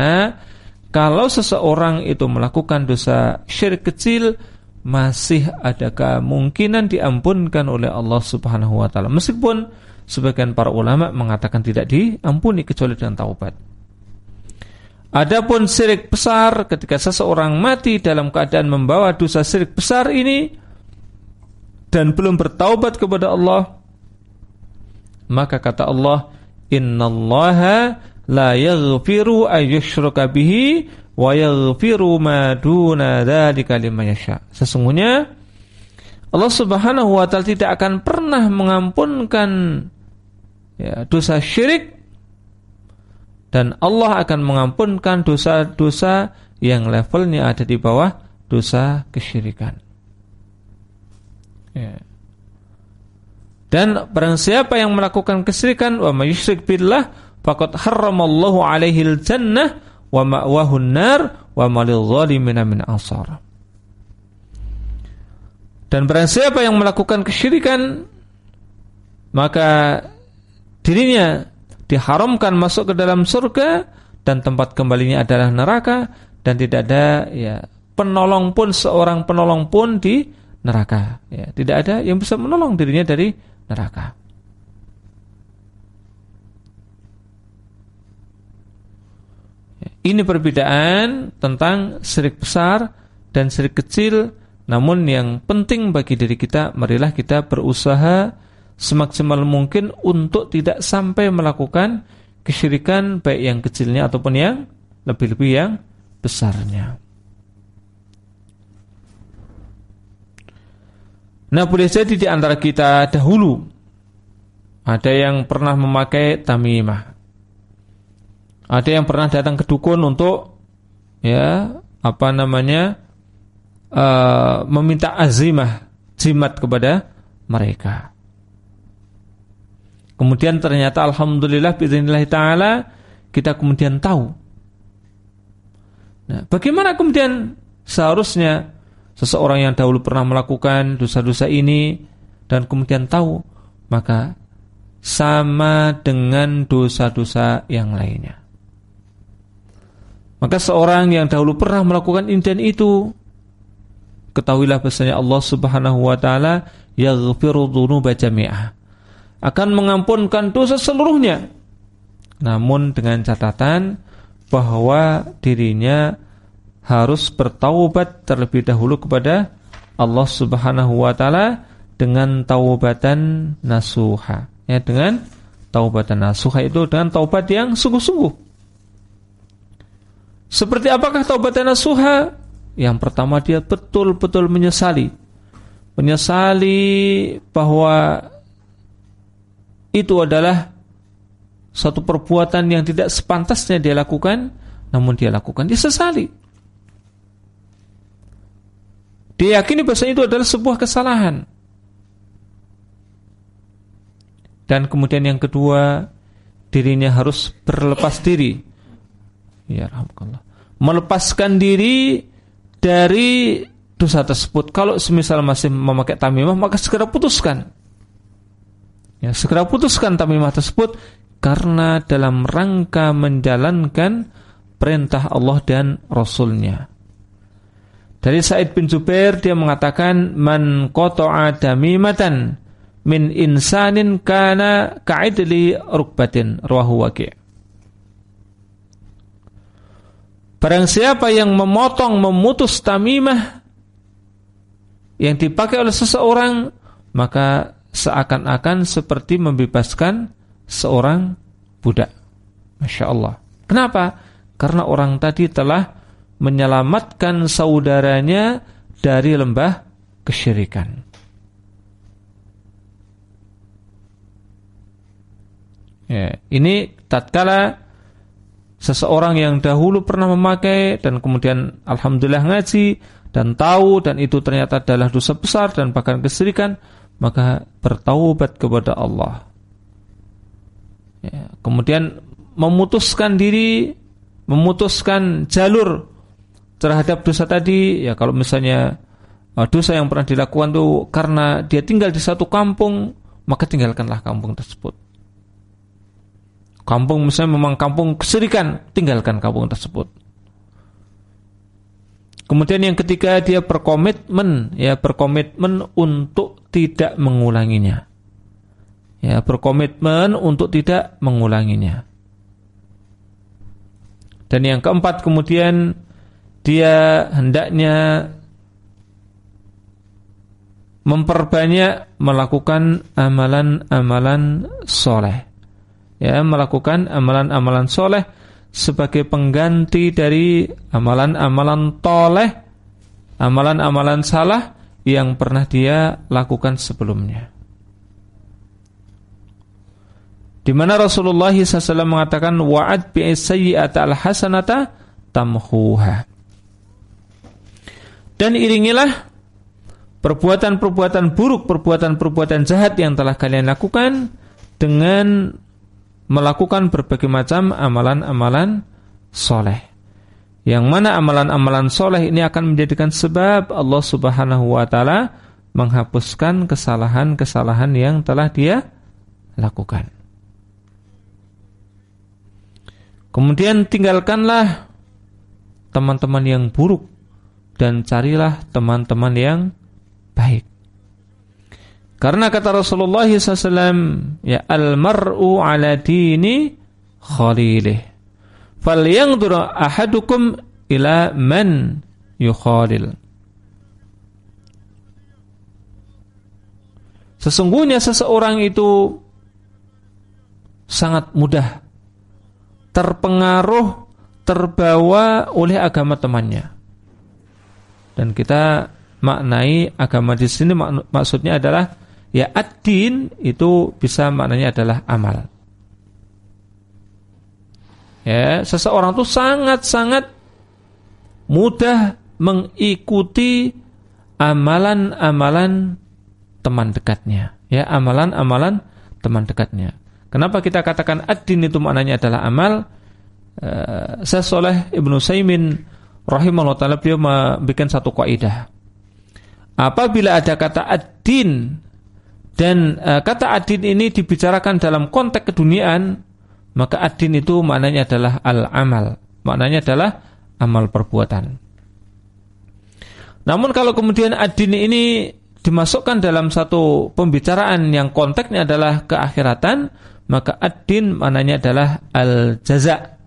Speaker 1: kalau seseorang itu melakukan dosa syirik kecil masih ada kemungkinan diampunkan oleh Allah Subhanahu wa taala. Meskipun sebagian para ulama mengatakan tidak diampuni kecuali dengan taubat. Adapun syirik besar ketika seseorang mati dalam keadaan membawa dosa syirik besar ini dan belum bertaubat kepada Allah maka kata Allah innallaha la yaghfiru ayyushraka bihi wa yaghfiru ma duna dzalika liman yasha sesungguhnya Allah Subhanahu wa taala tidak akan pernah mengampunkan ya, dosa syirik dan Allah akan mengampunkan dosa-dosa yang levelnya ada di bawah dosa kesyirikan. Ya. Dan barang siapa yang melakukan kesyirikan wa may yusyrik billah faqad alaihi jannah wa ma'wahu nar wa malil zalimin min ansar. Dan barang siapa yang melakukan kesyirikan maka dirinya diharamkan masuk ke dalam surga dan tempat kembalinya adalah neraka dan tidak ada ya penolong pun seorang penolong pun di neraka ya tidak ada yang bisa menolong dirinya dari neraka ini perbedaan tentang syirik besar dan syirik kecil. Namun yang penting bagi diri kita, marilah kita berusaha semaksimal mungkin untuk tidak sampai melakukan kesyirikan baik yang kecilnya ataupun yang lebih-lebih yang besarnya. Nah boleh jadi di antara kita dahulu ada yang pernah memakai tamimah ada yang pernah datang ke dukun untuk ya apa namanya uh, meminta azimah jimat kepada mereka. Kemudian ternyata alhamdulillah bismillah taala kita kemudian tahu. Nah, bagaimana kemudian seharusnya seseorang yang dahulu pernah melakukan dosa-dosa ini dan kemudian tahu, maka sama dengan dosa-dosa yang lainnya. Maka seorang yang dahulu pernah melakukan dan itu ketahuilah bahasanya Allah Subhanahu wa taala yaghfiru dzunuba jami'ah akan mengampunkan dosa seluruhnya. Namun dengan catatan bahwa dirinya harus bertaubat terlebih dahulu kepada Allah Subhanahu wa taala dengan taubatan nasuha. Ya, dengan taubatan nasuha itu dengan taubat yang sungguh-sungguh. Seperti apakah taubat nasuha? Yang pertama dia betul-betul menyesali. Menyesali bahwa itu adalah satu perbuatan yang tidak sepantasnya dia lakukan, namun dia lakukan, dia sesali. Dia yakini bahwa itu adalah sebuah kesalahan. Dan kemudian yang kedua, dirinya harus berlepas diri. Ya, rahmatullah melepaskan diri dari dosa tersebut. Kalau semisal masih memakai tamimah, maka segera putuskan. Ya, segera putuskan tamimah tersebut karena dalam rangka menjalankan perintah Allah dan Rasulnya. Dari Said bin Zubair dia mengatakan man qata'a tamimatan min insanin kana ka'idli rukbatin rawahu waqi'. Barang siapa yang memotong, memutus tamimah yang dipakai oleh seseorang, maka seakan-akan seperti membebaskan seorang budak. Masya Allah. Kenapa? Karena orang tadi telah menyelamatkan saudaranya dari lembah kesyirikan. Ya, ini tatkala seseorang yang dahulu pernah memakai dan kemudian alhamdulillah ngaji dan tahu dan itu ternyata adalah dosa besar dan bahkan kesirikan maka bertaubat kepada Allah. Ya, kemudian memutuskan diri, memutuskan jalur terhadap dosa tadi. Ya kalau misalnya uh, dosa yang pernah dilakukan itu karena dia tinggal di satu kampung, maka tinggalkanlah kampung tersebut. Kampung misalnya memang kampung kesirikan, tinggalkan kampung tersebut. Kemudian yang ketiga dia berkomitmen, ya berkomitmen untuk tidak mengulanginya. Ya, berkomitmen untuk tidak mengulanginya. Dan yang keempat kemudian dia hendaknya memperbanyak melakukan amalan-amalan soleh ya melakukan amalan-amalan soleh sebagai pengganti dari amalan-amalan toleh, amalan-amalan salah yang pernah dia lakukan sebelumnya. Di mana Rasulullah SAW mengatakan wa'ad bi'isayyi'ata al-hasanata tamhuha. Dan iringilah perbuatan-perbuatan buruk, perbuatan-perbuatan jahat yang telah kalian lakukan dengan melakukan berbagai macam amalan-amalan soleh. Yang mana amalan-amalan soleh ini akan menjadikan sebab Allah subhanahu wa ta'ala menghapuskan kesalahan-kesalahan yang telah dia lakukan. Kemudian tinggalkanlah teman-teman yang buruk dan carilah teman-teman yang baik. Karena kata Rasulullah SAW, ya al-mar'u ala dini khalilih. falyanzur ahadukum ila man yukhalil Sesungguhnya seseorang itu sangat mudah terpengaruh, terbawa oleh agama temannya. Dan kita maknai agama di sini mak maksudnya adalah ya ad-din itu bisa maknanya adalah amal. Ya, seseorang itu sangat-sangat mudah mengikuti amalan-amalan teman dekatnya. Ya, amalan-amalan teman dekatnya. Kenapa kita katakan ad-din itu maknanya adalah amal? Uh, saya soleh Ibnu Saimin rahimahullah taala beliau membuat satu kaidah. Apabila ada kata ad-din dan uh, kata ad-din ini dibicarakan dalam konteks keduniaan, maka ad-din itu maknanya adalah al-amal. Maknanya adalah amal perbuatan. Namun kalau kemudian ad-din ini dimasukkan dalam satu pembicaraan yang konteksnya adalah keakhiratan, maka ad-din maknanya adalah al-jaza.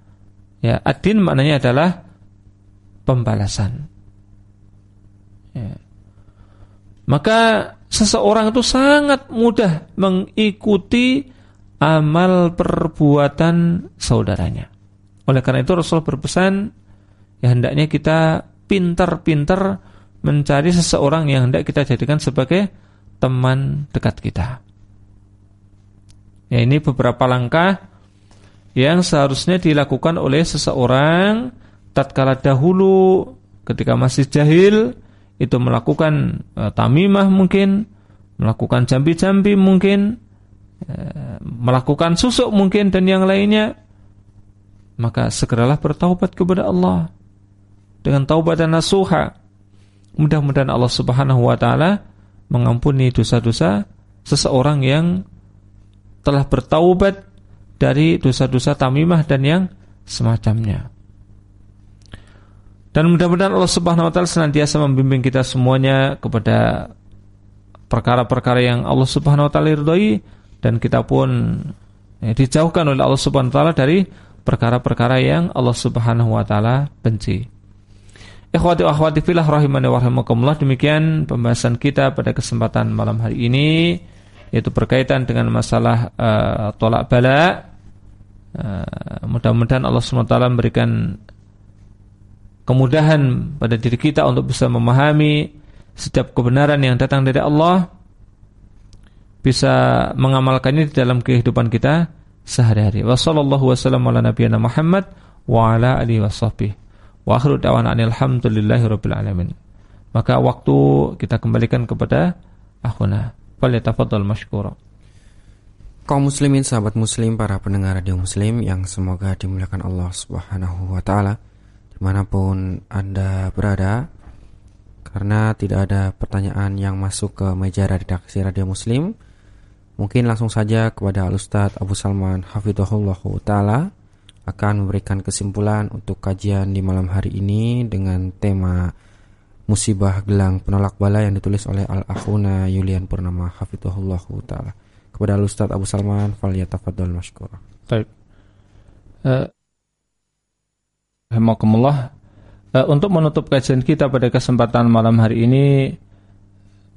Speaker 1: Ya, ad-din maknanya adalah pembalasan. Ya. Maka seseorang itu sangat mudah mengikuti amal perbuatan saudaranya. Oleh karena itu Rasul berpesan ya hendaknya kita pintar-pintar mencari seseorang yang hendak kita jadikan sebagai teman dekat kita. Ya ini beberapa langkah yang seharusnya dilakukan oleh seseorang tatkala dahulu ketika masih jahil itu melakukan uh, tamimah mungkin, melakukan jambi-jambi mungkin, uh, melakukan susuk mungkin dan yang lainnya maka segeralah bertaubat kepada Allah dengan taubat dan nasuha Mudah-mudahan Allah Subhanahu wa taala mengampuni dosa-dosa seseorang yang telah bertaubat dari dosa-dosa tamimah dan yang semacamnya. Dan mudah-mudahan Allah Subhanahu wa taala senantiasa membimbing kita semuanya kepada perkara-perkara yang Allah Subhanahu wa taala ridhoi dan kita pun ya, dijauhkan oleh Allah Subhanahu wa taala dari perkara-perkara yang Allah Subhanahu wa taala benci. Ikhwati wa akhwati filah rahimani wa rahimakumullah demikian pembahasan kita pada kesempatan malam hari ini yaitu berkaitan dengan masalah uh, tolak bala. Uh, mudah-mudahan Allah SWT memberikan kemudahan pada diri kita untuk bisa memahami setiap kebenaran yang datang dari Allah bisa mengamalkannya di dalam kehidupan kita sehari-hari. Wassallallahu wasallam ala nabiyana Muhammad wa ala alihi washabbihi. Wa akhiru da'wana alhamdulillahi rabbil alamin. Maka waktu kita kembalikan kepada akhuna. Falyatafaddal mashkura.
Speaker 2: Kaum muslimin, sahabat muslim, para pendengar radio muslim yang semoga dimuliakan Allah subhanahu wa ta'ala Di mana pun Anda berada Karena tidak ada pertanyaan yang masuk ke meja redaksi radio muslim Mungkin langsung saja kepada Al-Ustaz Abu Salman Hafidhullah Ta'ala akan memberikan kesimpulan untuk kajian di malam hari ini dengan tema musibah gelang penolak bala yang ditulis oleh Al-Akhuna Yulian Purnama Hafidhullah Ta'ala. Kepada Al-Ustaz Abu Salman, faliyatafadol masykur. Baik.
Speaker 1: Uh, uh, untuk menutup kajian kita pada kesempatan malam hari ini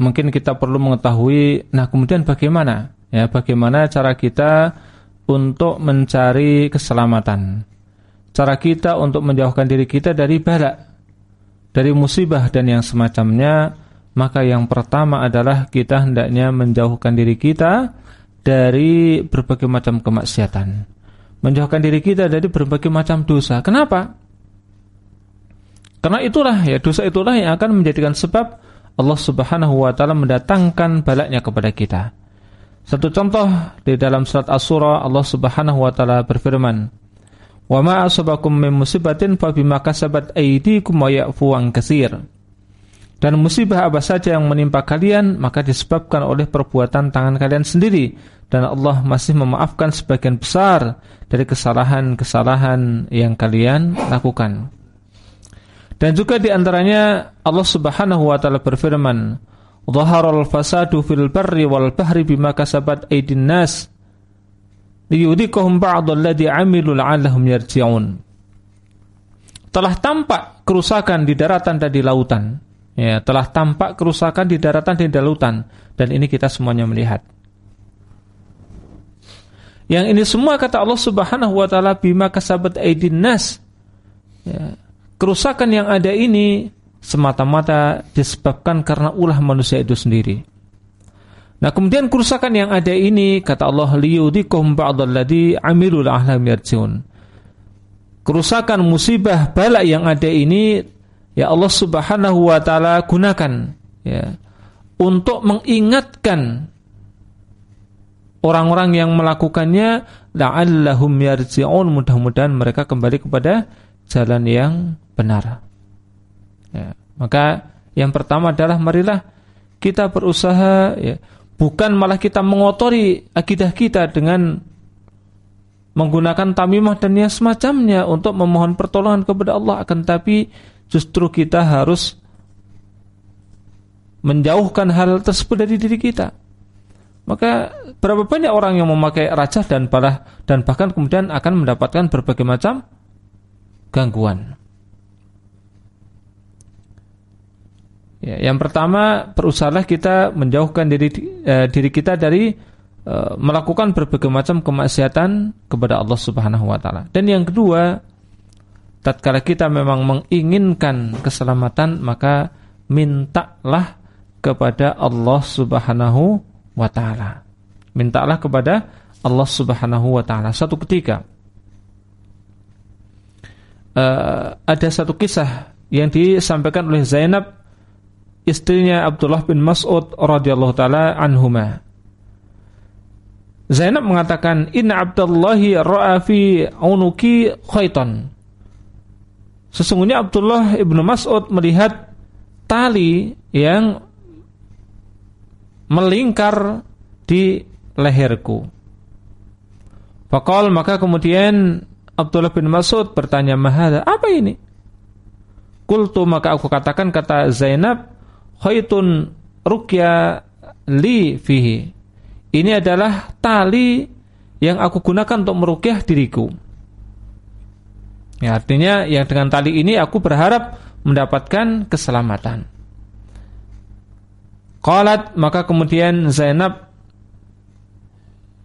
Speaker 1: mungkin kita perlu mengetahui nah kemudian bagaimana ya bagaimana cara kita untuk mencari keselamatan. Cara kita untuk menjauhkan diri kita dari bala, dari musibah dan yang semacamnya, maka yang pertama adalah kita hendaknya menjauhkan diri kita dari berbagai macam kemaksiatan. Menjauhkan diri kita dari berbagai macam dosa. Kenapa? Karena itulah ya dosa itulah yang akan menjadikan sebab Allah Subhanahu wa taala mendatangkan balaknya kepada kita. Satu contoh di dalam surat As-Surah Allah Subhanahu wa taala berfirman, "Wa ma asabakum min musibatin fa bima kasabat aydikum wa ya'fu an katsir." Dan musibah apa saja yang menimpa kalian maka disebabkan oleh perbuatan tangan kalian sendiri dan Allah masih memaafkan sebagian besar dari kesalahan-kesalahan yang kalian lakukan. Dan juga di antaranya Allah Subhanahu wa taala berfirman, Zaharal fasadu fil barri wal bahri bima kasabat aydin nas liyudhikahum ba'd alladhi 'amilu la'allahum yarji'un. telah tampak kerusakan di daratan dan di lautan. Ya, telah tampak kerusakan di daratan dan di lautan dan ini kita semuanya melihat. Yang ini semua kata Allah Subhanahu wa taala bima kasabat aidin nas. Ya, kerusakan yang ada ini semata-mata disebabkan karena ulah manusia itu sendiri. Nah, kemudian kerusakan yang ada ini kata Allah liyudikum ba'dalladzi amilul ahlam. Kerusakan musibah bala yang ada ini ya Allah Subhanahu wa taala gunakan ya untuk mengingatkan orang-orang yang melakukannya la'allahum yarji'un mudah-mudahan mereka kembali kepada jalan yang benar. Ya, maka yang pertama adalah marilah kita berusaha ya, bukan malah kita mengotori akidah kita dengan menggunakan tamimah dan yang semacamnya untuk memohon pertolongan kepada Allah akan tapi justru kita harus menjauhkan hal tersebut dari diri kita. Maka berapa banyak orang yang memakai racah dan parah dan bahkan kemudian akan mendapatkan berbagai macam gangguan. Ya, yang pertama berusahalah kita menjauhkan diri eh, diri kita dari eh, melakukan berbagai macam kemaksiatan kepada Allah Subhanahu wa taala. Dan yang kedua, tatkala kita memang menginginkan keselamatan, maka mintalah kepada Allah Subhanahu wa taala. Mintalah kepada Allah Subhanahu wa taala. Satu ketika uh, ada satu kisah yang disampaikan oleh Zainab istrinya Abdullah bin Mas'ud radhiyallahu taala anhuma. Zainab mengatakan, "Inna Abdullahi ra'a fi unuki khaitan." Sesungguhnya Abdullah ibnu Mas'ud melihat tali yang melingkar di leherku. Fakal maka kemudian Abdullah bin Mas'ud bertanya mahada apa ini? Kultu maka aku katakan kata Zainab khaitun rukya li fihi. Ini adalah tali yang aku gunakan untuk merukyah diriku. Ya, artinya yang dengan tali ini aku berharap mendapatkan keselamatan. Qalat maka kemudian Zainab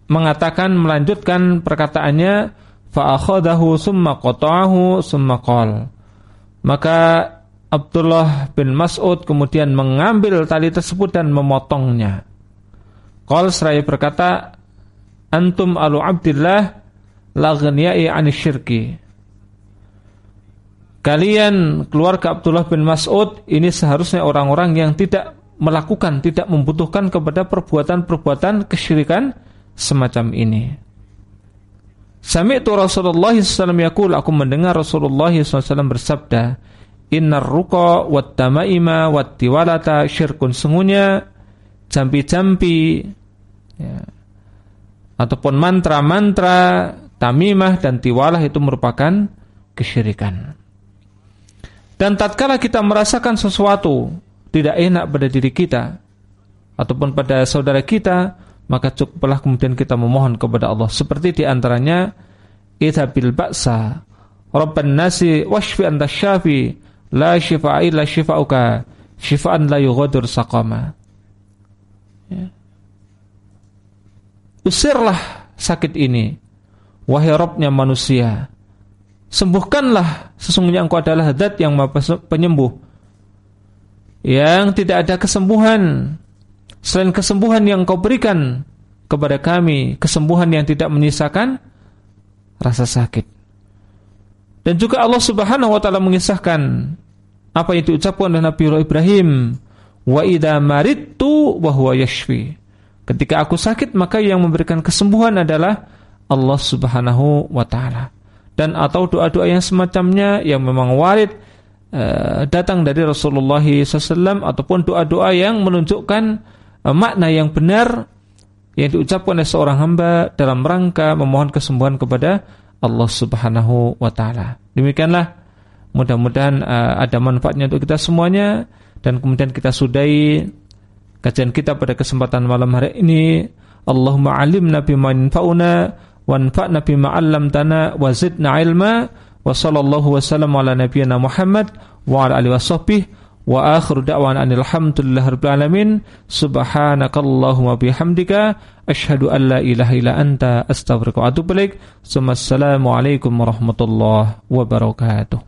Speaker 1: mengatakan melanjutkan perkataannya fa akhadahu summa qata'ahu summa qal. Maka Abdullah bin Mas'ud kemudian mengambil tali tersebut dan memotongnya. Qal seraya berkata antum alu abdillah laghniyai anisyirki. Kalian keluarga Abdullah bin Mas'ud ini seharusnya orang-orang yang tidak melakukan, tidak membutuhkan kepada perbuatan-perbuatan kesyirikan semacam ini. Sami'tu Rasulullah SAW yakul, aku mendengar Rasulullah SAW bersabda, Innar ruqa wat tamaima wat tiwalata syirkun sungguhnya jampi-jampi ya, ataupun mantra-mantra tamimah dan tiwalah itu merupakan kesyirikan. Dan tatkala kita merasakan sesuatu tidak enak pada diri kita ataupun pada saudara kita, maka cukuplah kemudian kita memohon kepada Allah. Seperti di antaranya idhabil ba'sa Rabban nasi washfi anta syafi la shifa'a illa shifa'uka shifa'an la yughadir saqama. Ya. Usirlah sakit ini wahai Rabbnya manusia. Sembuhkanlah sesungguhnya engkau adalah zat yang penyembuh yang tidak ada kesembuhan selain kesembuhan yang kau berikan kepada kami, kesembuhan yang tidak menyisakan rasa sakit. Dan juga Allah Subhanahu wa taala mengisahkan apa yang diucapkan oleh Nabi Ibrahim, "Wa idza maridtu wa huwa yashfi." Ketika aku sakit maka yang memberikan kesembuhan adalah Allah Subhanahu wa taala. Dan atau doa-doa yang semacamnya yang memang warid Eh, datang dari Rasulullah SAW ataupun doa-doa yang menunjukkan uh, makna yang benar yang diucapkan oleh seorang hamba dalam rangka memohon kesembuhan kepada Allah Subhanahu wa taala. Demikianlah mudah-mudahan uh, ada manfaatnya untuk kita semuanya dan kemudian kita sudahi kajian kita pada kesempatan malam hari ini. Allahumma alimna bima yanfa'una wanfa'na bima 'allamtana wa zidna ilma wa sallallahu wasallam ala nabiyyina Muhammad wa ala alihi washabbihi wa akhiru da'wana alhamdulillahi rabbil alamin subhanakallahumma bihamdika asyhadu an la ilaha illa anta astaghfiruka wa atubu ilaik. Assalamualaikum warahmatullahi wabarakatuh.